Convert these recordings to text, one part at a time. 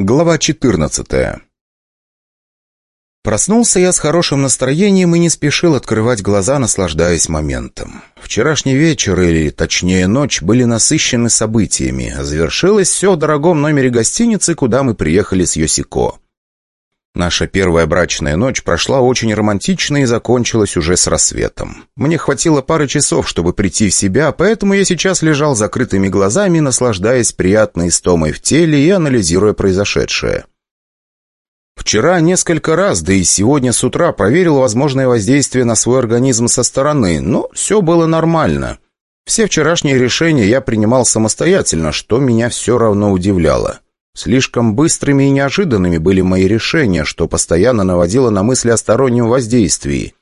Глава 14 Проснулся я с хорошим настроением и не спешил открывать глаза, наслаждаясь моментом. Вчерашний вечер, или точнее ночь, были насыщены событиями. Завершилось все в дорогом номере гостиницы, куда мы приехали с Йосико. Наша первая брачная ночь прошла очень романтично и закончилась уже с рассветом. Мне хватило пары часов, чтобы прийти в себя, поэтому я сейчас лежал закрытыми глазами, наслаждаясь приятной истомой в теле и анализируя произошедшее. Вчера несколько раз, да и сегодня с утра проверил возможное воздействие на свой организм со стороны, но все было нормально. Все вчерашние решения я принимал самостоятельно, что меня все равно удивляло. Слишком быстрыми и неожиданными были мои решения, что постоянно наводило на мысли о стороннем воздействии.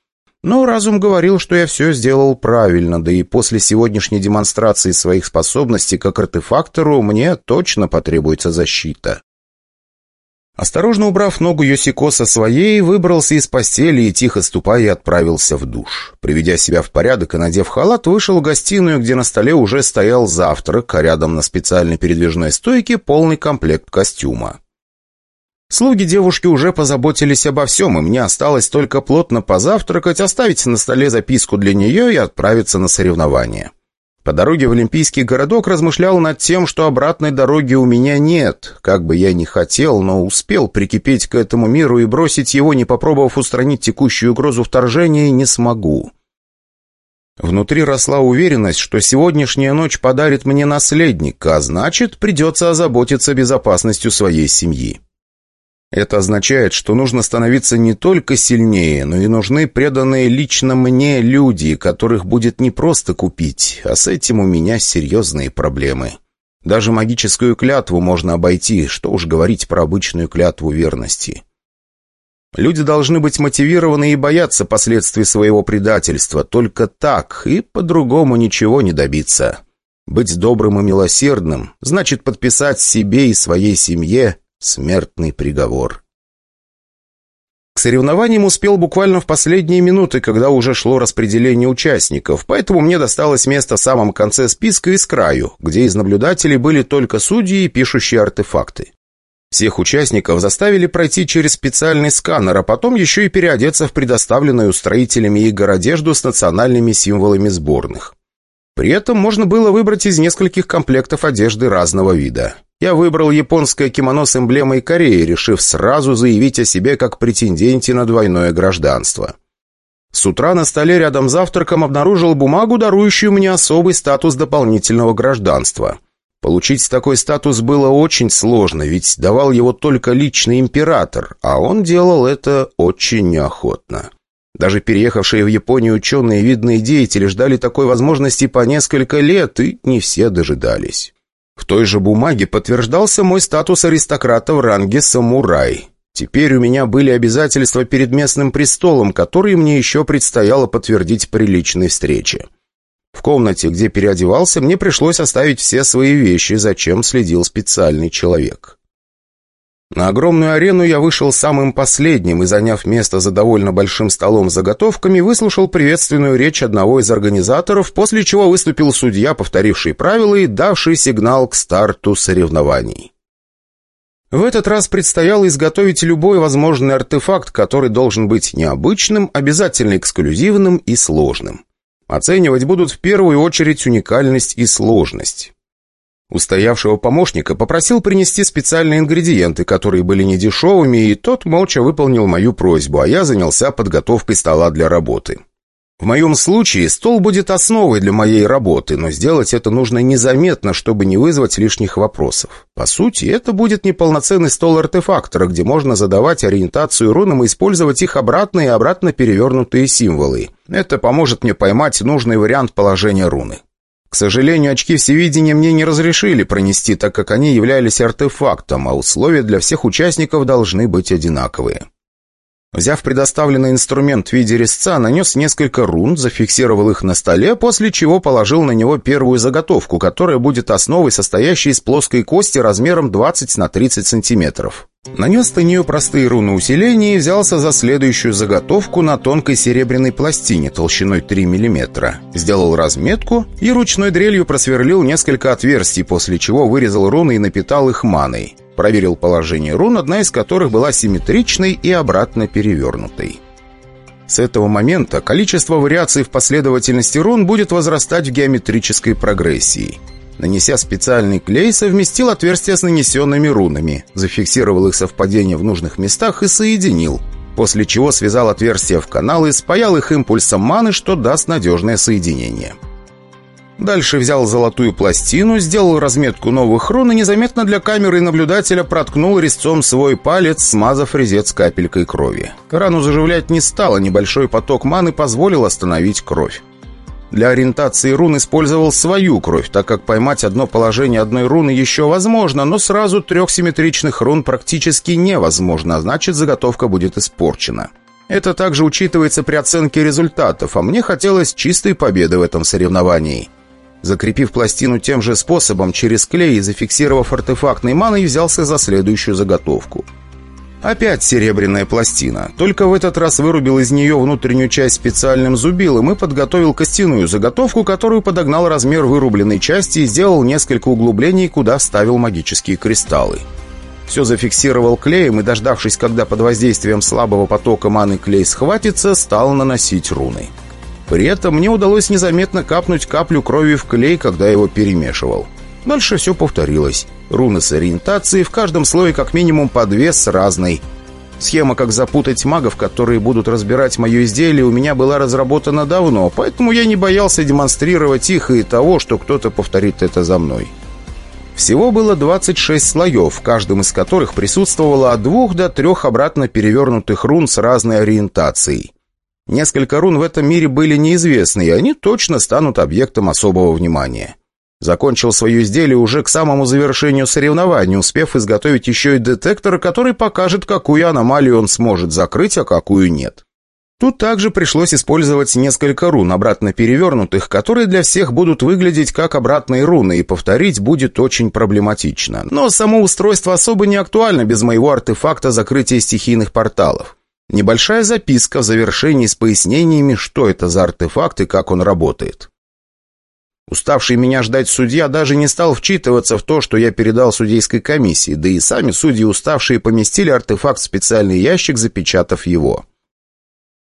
Но разум говорил, что я все сделал правильно, да и после сегодняшней демонстрации своих способностей как артефактору мне точно потребуется защита. Осторожно убрав ногу Йосико со своей, выбрался из постели и, тихо ступая, отправился в душ. Приведя себя в порядок и надев халат, вышел в гостиную, где на столе уже стоял завтрак, а рядом на специальной передвижной стойке полный комплект костюма. Слуги девушки уже позаботились обо всем, и мне осталось только плотно позавтракать, оставить на столе записку для нее и отправиться на соревнования. По дороге в Олимпийский городок размышлял над тем, что обратной дороги у меня нет. Как бы я ни хотел, но успел прикипеть к этому миру и бросить его, не попробовав устранить текущую угрозу вторжения, не смогу. Внутри росла уверенность, что сегодняшняя ночь подарит мне наследника, а значит, придется озаботиться безопасностью своей семьи. Это означает, что нужно становиться не только сильнее, но и нужны преданные лично мне люди, которых будет не просто купить, а с этим у меня серьезные проблемы. Даже магическую клятву можно обойти, что уж говорить про обычную клятву верности. Люди должны быть мотивированы и бояться последствий своего предательства. Только так, и по-другому ничего не добиться. Быть добрым и милосердным значит подписать себе и своей семье Смертный приговор. К соревнованиям успел буквально в последние минуты, когда уже шло распределение участников, поэтому мне досталось место в самом конце списка и с краю, где из наблюдателей были только судьи и пишущие артефакты. Всех участников заставили пройти через специальный сканер, а потом еще и переодеться в предоставленную устроителями игр одежду с национальными символами сборных. При этом можно было выбрать из нескольких комплектов одежды разного вида. Я выбрал японское кимоно с эмблемой Кореи, решив сразу заявить о себе как претенденте на двойное гражданство. С утра на столе рядом с завтраком обнаружил бумагу, дарующую мне особый статус дополнительного гражданства. Получить такой статус было очень сложно, ведь давал его только личный император, а он делал это очень неохотно. Даже переехавшие в Японию ученые и видные деятели ждали такой возможности по несколько лет, и не все дожидались. В той же бумаге подтверждался мой статус аристократа в ранге «самурай». Теперь у меня были обязательства перед местным престолом, которые мне еще предстояло подтвердить при личной встрече. В комнате, где переодевался, мне пришлось оставить все свои вещи, зачем следил специальный человек. На огромную арену я вышел самым последним и, заняв место за довольно большим столом с заготовками, выслушал приветственную речь одного из организаторов, после чего выступил судья, повторивший правила и давший сигнал к старту соревнований. В этот раз предстояло изготовить любой возможный артефакт, который должен быть необычным, обязательно эксклюзивным и сложным. Оценивать будут в первую очередь уникальность и сложность. Устоявшего помощника попросил принести специальные ингредиенты, которые были недешевыми, и тот молча выполнил мою просьбу, а я занялся подготовкой стола для работы. В моем случае стол будет основой для моей работы, но сделать это нужно незаметно, чтобы не вызвать лишних вопросов. По сути, это будет неполноценный стол артефактора, где можно задавать ориентацию рунам и использовать их обратные и обратно перевернутые символы. Это поможет мне поймать нужный вариант положения руны. К сожалению, очки всевидения мне не разрешили пронести, так как они являлись артефактом, а условия для всех участников должны быть одинаковые. Взяв предоставленный инструмент в виде резца, нанес несколько рун, зафиксировал их на столе, после чего положил на него первую заготовку, которая будет основой, состоящей из плоской кости размером 20 на 30 сантиметров. Нанес на нее простые руны усиления и взялся за следующую заготовку на тонкой серебряной пластине толщиной 3 мм. Сделал разметку и ручной дрелью просверлил несколько отверстий, после чего вырезал руны и напитал их маной. Проверил положение рун, одна из которых была симметричной и обратно перевернутой. С этого момента количество вариаций в последовательности рун будет возрастать в геометрической прогрессии. Нанеся специальный клей, совместил отверстия с нанесенными рунами, зафиксировал их совпадение в нужных местах и соединил, после чего связал отверстия в канал и спаял их импульсом маны, что даст надежное соединение. Дальше взял золотую пластину, сделал разметку новых рун и незаметно для камеры и наблюдателя проткнул резцом свой палец, смазав резец капелькой крови. Рану заживлять не стало, небольшой поток маны позволил остановить кровь. Для ориентации рун использовал свою кровь, так как поймать одно положение одной руны еще возможно, но сразу трех симметричных рун практически невозможно, а значит заготовка будет испорчена. Это также учитывается при оценке результатов, а мне хотелось чистой победы в этом соревновании. Закрепив пластину тем же способом через клей и зафиксировав артефактной маной, взялся за следующую заготовку. Опять серебряная пластина. Только в этот раз вырубил из нее внутреннюю часть специальным зубилом и подготовил костяную заготовку, которую подогнал размер вырубленной части и сделал несколько углублений, куда вставил магические кристаллы. Все зафиксировал клеем и, дождавшись, когда под воздействием слабого потока маны клей схватится, стал наносить руны. При этом мне удалось незаметно капнуть каплю крови в клей, когда его перемешивал. Дальше все повторилось. Руны с ориентацией, в каждом слое как минимум по две с разной. Схема, как запутать магов, которые будут разбирать мое изделие, у меня была разработана давно, поэтому я не боялся демонстрировать их и того, что кто-то повторит это за мной. Всего было 26 слоев, в каждом из которых присутствовало от двух до трех обратно перевернутых рун с разной ориентацией. Несколько рун в этом мире были неизвестны, и они точно станут объектом особого внимания. Закончил свое изделие уже к самому завершению соревнований, успев изготовить еще и детектор, который покажет, какую аномалию он сможет закрыть, а какую нет. Тут также пришлось использовать несколько рун, обратно перевернутых, которые для всех будут выглядеть как обратные руны, и повторить будет очень проблематично. Но само устройство особо не актуально без моего артефакта закрытия стихийных порталов. Небольшая записка в завершении с пояснениями, что это за артефакт и как он работает. Уставший меня ждать судья даже не стал вчитываться в то, что я передал судейской комиссии, да и сами судьи уставшие поместили артефакт в специальный ящик, запечатав его.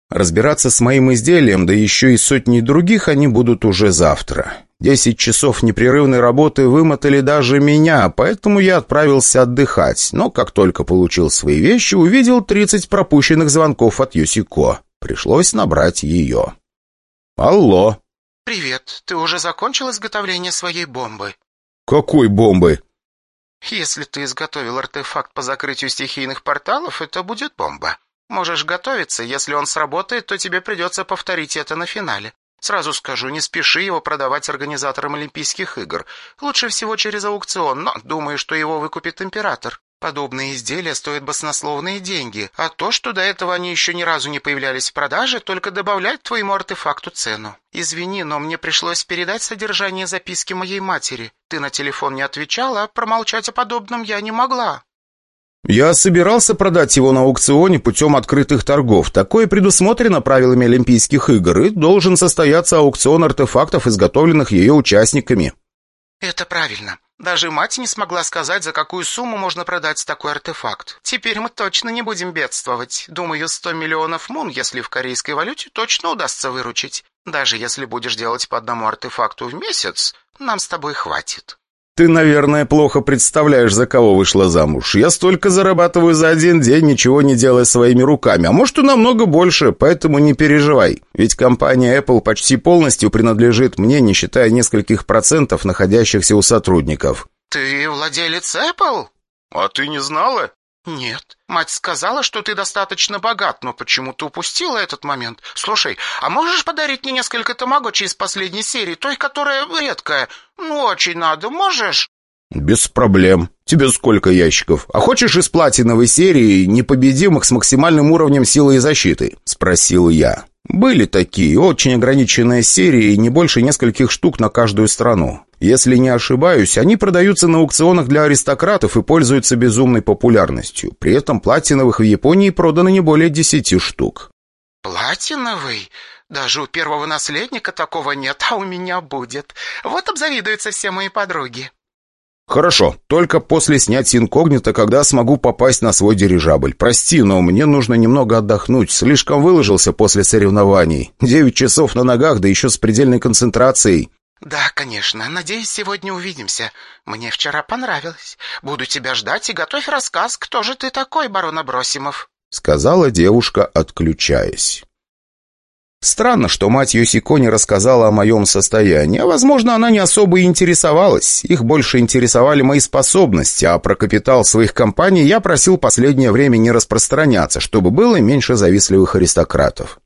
Разбираться с моим изделием, да еще и сотни других, они будут уже завтра. Десять часов непрерывной работы вымотали даже меня, поэтому я отправился отдыхать, но как только получил свои вещи, увидел 30 пропущенных звонков от Юсико. Пришлось набрать ее. «Алло!» «Привет. Ты уже закончил изготовление своей бомбы?» «Какой бомбы?» «Если ты изготовил артефакт по закрытию стихийных порталов, это будет бомба. Можешь готовиться. Если он сработает, то тебе придется повторить это на финале. Сразу скажу, не спеши его продавать организаторам Олимпийских игр. Лучше всего через аукцион, но думаю, что его выкупит император. Подобные изделия стоят баснословные деньги, а то, что до этого они еще ни разу не появлялись в продаже, только добавляет твоему артефакту цену. Извини, но мне пришлось передать содержание записки моей матери. Ты на телефон не отвечала, а промолчать о подобном я не могла. Я собирался продать его на аукционе путем открытых торгов. Такое предусмотрено правилами Олимпийских игр и должен состояться аукцион артефактов, изготовленных ее участниками. Это правильно. Даже мать не смогла сказать, за какую сумму можно продать такой артефакт. Теперь мы точно не будем бедствовать. Думаю, 100 миллионов мун, если в корейской валюте, точно удастся выручить. Даже если будешь делать по одному артефакту в месяц, нам с тобой хватит. «Ты, наверное, плохо представляешь, за кого вышла замуж. Я столько зарабатываю за один день, ничего не делая своими руками. А может, и намного больше, поэтому не переживай. Ведь компания Apple почти полностью принадлежит мне, не считая нескольких процентов, находящихся у сотрудников». «Ты владелец Apple?» «А ты не знала?» «Нет. Мать сказала, что ты достаточно богат, но почему-то упустила этот момент. Слушай, а можешь подарить мне несколько тамагочи из последней серии, той, которая редкая? Ну, очень надо, можешь?» «Без проблем. Тебе сколько ящиков? А хочешь из платиновой серии непобедимых с максимальным уровнем силы и защиты?» — спросил я. Были такие, очень ограниченные серии, не больше нескольких штук на каждую страну. Если не ошибаюсь, они продаются на аукционах для аристократов и пользуются безумной популярностью. При этом платиновых в Японии продано не более десяти штук. «Платиновый? Даже у первого наследника такого нет, а у меня будет. Вот обзавидуются все мои подруги». «Хорошо, только после снятия инкогнито, когда смогу попасть на свой дирижабль. Прости, но мне нужно немного отдохнуть. Слишком выложился после соревнований. Девять часов на ногах, да еще с предельной концентрацией». «Да, конечно. Надеюсь, сегодня увидимся. Мне вчера понравилось. Буду тебя ждать и готовь рассказ, кто же ты такой, барон Абросимов», — сказала девушка, отключаясь. Странно, что мать Йосико не рассказала о моем состоянии, а, возможно, она не особо и интересовалась. Их больше интересовали мои способности, а про капитал своих компаний я просил последнее время не распространяться, чтобы было меньше завистливых аристократов.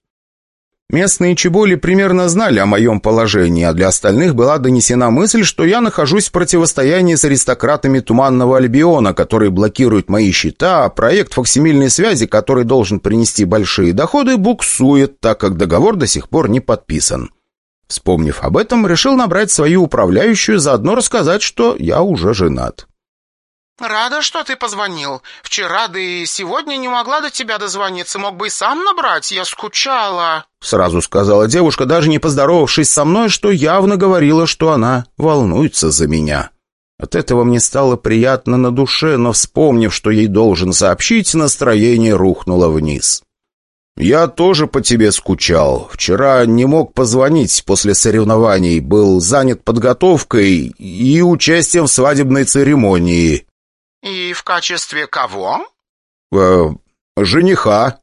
Местные чеболи примерно знали о моем положении, а для остальных была донесена мысль, что я нахожусь в противостоянии с аристократами Туманного Альбиона, которые блокируют мои счета, а проект фоксимильной связи, который должен принести большие доходы, буксует, так как договор до сих пор не подписан. Вспомнив об этом, решил набрать свою управляющую, заодно рассказать, что я уже женат. «Рада, что ты позвонил. Вчера, да и сегодня не могла до тебя дозвониться. Мог бы и сам набрать, я скучала». Сразу сказала девушка, даже не поздоровавшись со мной, что явно говорила, что она волнуется за меня. От этого мне стало приятно на душе, но, вспомнив, что ей должен сообщить, настроение рухнуло вниз. «Я тоже по тебе скучал. Вчера не мог позвонить после соревнований, был занят подготовкой и участием в свадебной церемонии». «И в качестве кого?» «Э, «Жениха».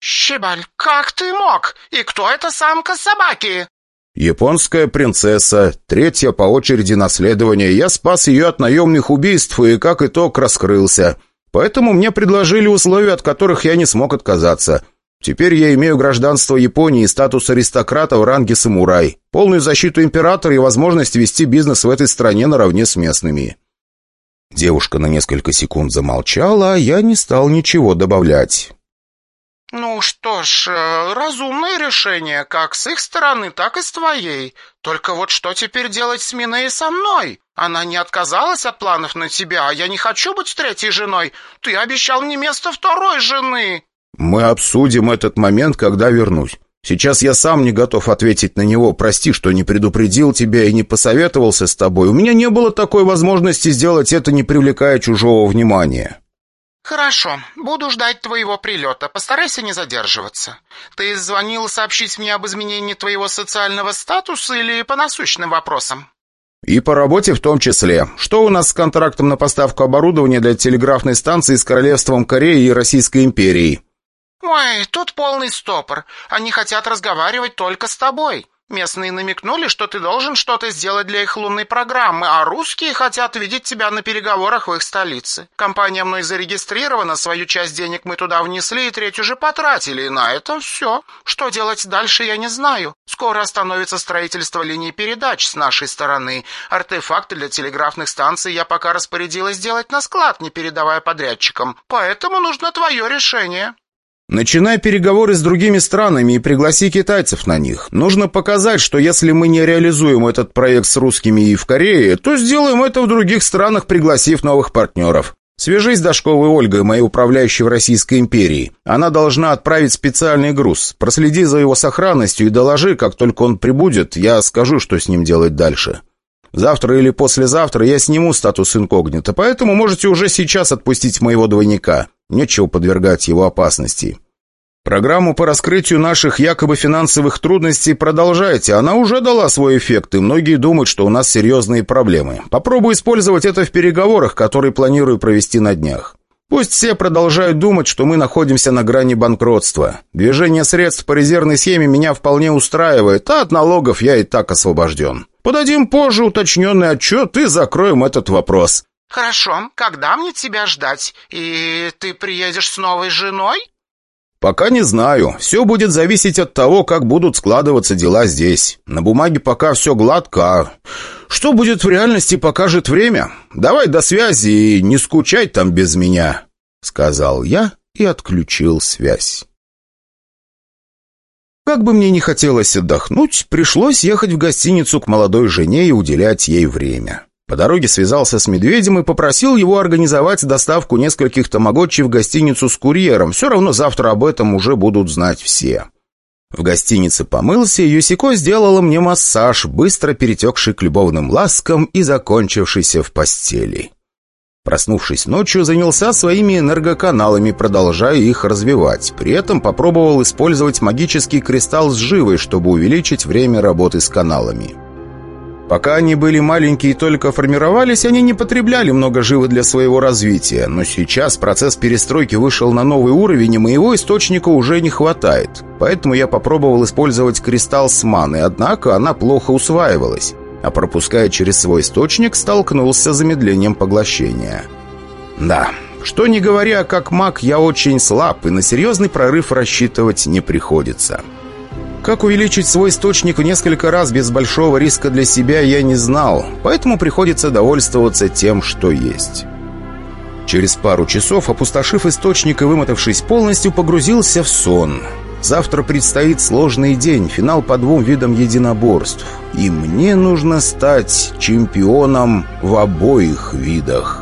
«Щебаль, как ты мог? И кто эта самка собаки?» «Японская принцесса, третья по очереди наследования. Я спас ее от наемных убийств и, как итог, раскрылся. Поэтому мне предложили условия, от которых я не смог отказаться. Теперь я имею гражданство Японии и статус аристократа в ранге самурай, полную защиту императора и возможность вести бизнес в этой стране наравне с местными». Девушка на несколько секунд замолчала, а я не стал ничего добавлять. «Ну что ж, э, разумное решение, как с их стороны, так и с твоей. Только вот что теперь делать с Миной со мной? Она не отказалась от планов на тебя, а я не хочу быть третьей женой. Ты обещал мне место второй жены». «Мы обсудим этот момент, когда вернусь. Сейчас я сам не готов ответить на него. Прости, что не предупредил тебя и не посоветовался с тобой. У меня не было такой возможности сделать это, не привлекая чужого внимания». «Хорошо. Буду ждать твоего прилета. Постарайся не задерживаться. Ты звонил сообщить мне об изменении твоего социального статуса или по насущным вопросам?» «И по работе в том числе. Что у нас с контрактом на поставку оборудования для телеграфной станции с Королевством Кореи и Российской империей?» «Ой, тут полный стопор. Они хотят разговаривать только с тобой. Местные намекнули, что ты должен что-то сделать для их лунной программы, а русские хотят видеть тебя на переговорах в их столице. Компания мной зарегистрирована, свою часть денег мы туда внесли и треть уже потратили, и на этом все. Что делать дальше, я не знаю. Скоро остановится строительство линий передач с нашей стороны. Артефакты для телеграфных станций я пока распорядилась сделать на склад, не передавая подрядчикам. Поэтому нужно твое решение». Начинай переговоры с другими странами и пригласи китайцев на них. Нужно показать, что если мы не реализуем этот проект с русскими и в Корее, то сделаем это в других странах, пригласив новых партнеров. Свяжись с Дашковой Ольгой, моей управляющей в Российской империи. Она должна отправить специальный груз. Проследи за его сохранностью и доложи, как только он прибудет, я скажу, что с ним делать дальше. Завтра или послезавтра я сниму статус инкогнито, поэтому можете уже сейчас отпустить моего двойника. Нечего подвергать его опасности. Программу по раскрытию наших якобы финансовых трудностей продолжайте. Она уже дала свой эффект, и многие думают, что у нас серьезные проблемы. Попробую использовать это в переговорах, которые планирую провести на днях. Пусть все продолжают думать, что мы находимся на грани банкротства. Движение средств по резервной схеме меня вполне устраивает, а от налогов я и так освобожден. Подадим позже уточненный отчет и закроем этот вопрос». «Хорошо. Когда мне тебя ждать? И ты приедешь с новой женой?» «Пока не знаю. Все будет зависеть от того, как будут складываться дела здесь. На бумаге пока все гладко, а что будет в реальности, покажет время. Давай до связи и не скучай там без меня», — сказал я и отключил связь. Как бы мне ни хотелось отдохнуть, пришлось ехать в гостиницу к молодой жене и уделять ей время. По дороге связался с медведем и попросил его организовать доставку нескольких тамагочи в гостиницу с курьером. Все равно завтра об этом уже будут знать все. В гостинице помылся, и Юсико сделала мне массаж, быстро перетекший к любовным ласкам и закончившийся в постели. Проснувшись ночью, занялся своими энергоканалами, продолжая их развивать. При этом попробовал использовать магический кристалл с живой, чтобы увеличить время работы с каналами. Пока они были маленькие и только формировались, они не потребляли много живы для своего развития, но сейчас процесс перестройки вышел на новый уровень, и моего источника уже не хватает. Поэтому я попробовал использовать кристалл с маной, однако она плохо усваивалась, а пропуская через свой источник, столкнулся с замедлением поглощения. Да, что не говоря, как маг я очень слаб, и на серьезный прорыв рассчитывать не приходится. Как увеличить свой источник в несколько раз без большого риска для себя, я не знал, поэтому приходится довольствоваться тем, что есть. Через пару часов, опустошив источник и вымотавшись полностью, погрузился в сон. Завтра предстоит сложный день, финал по двум видам единоборств. И мне нужно стать чемпионом в обоих видах.